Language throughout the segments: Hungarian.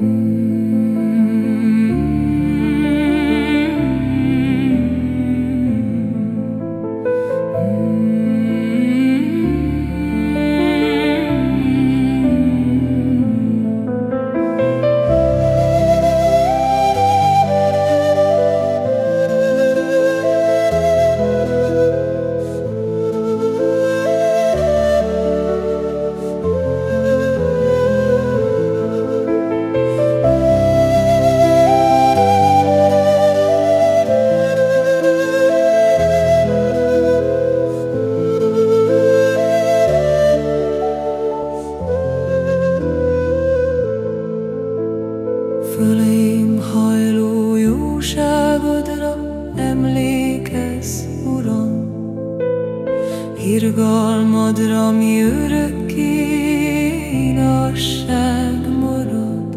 Mm. Irgalmadra, mi örökké igazság marad.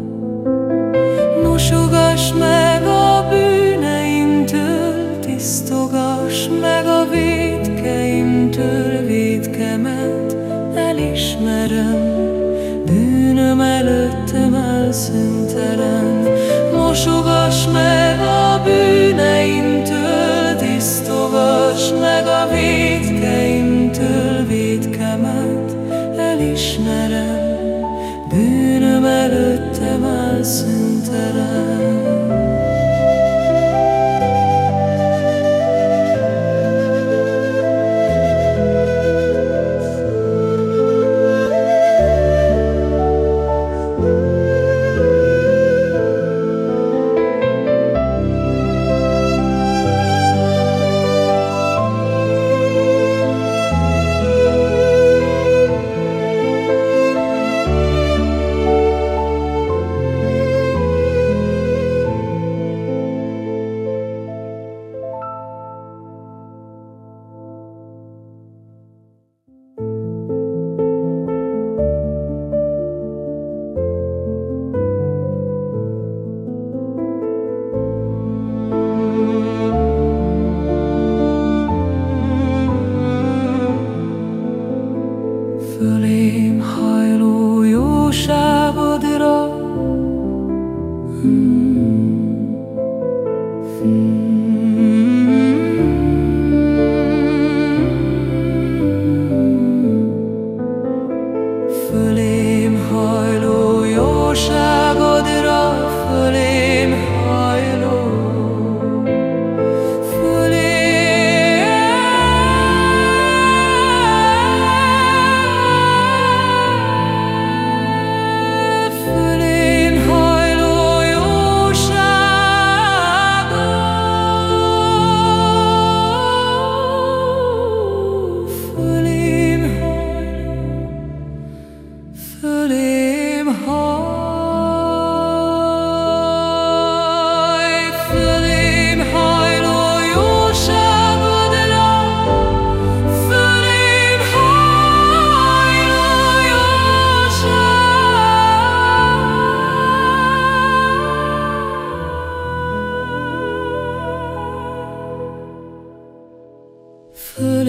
Mosogass meg a bűneimtől, tisztogass meg a védkeimtől, védkemet elismerem, bűnöm előttem elszüntelen. Mosogass meg 林海路有沙不得。Put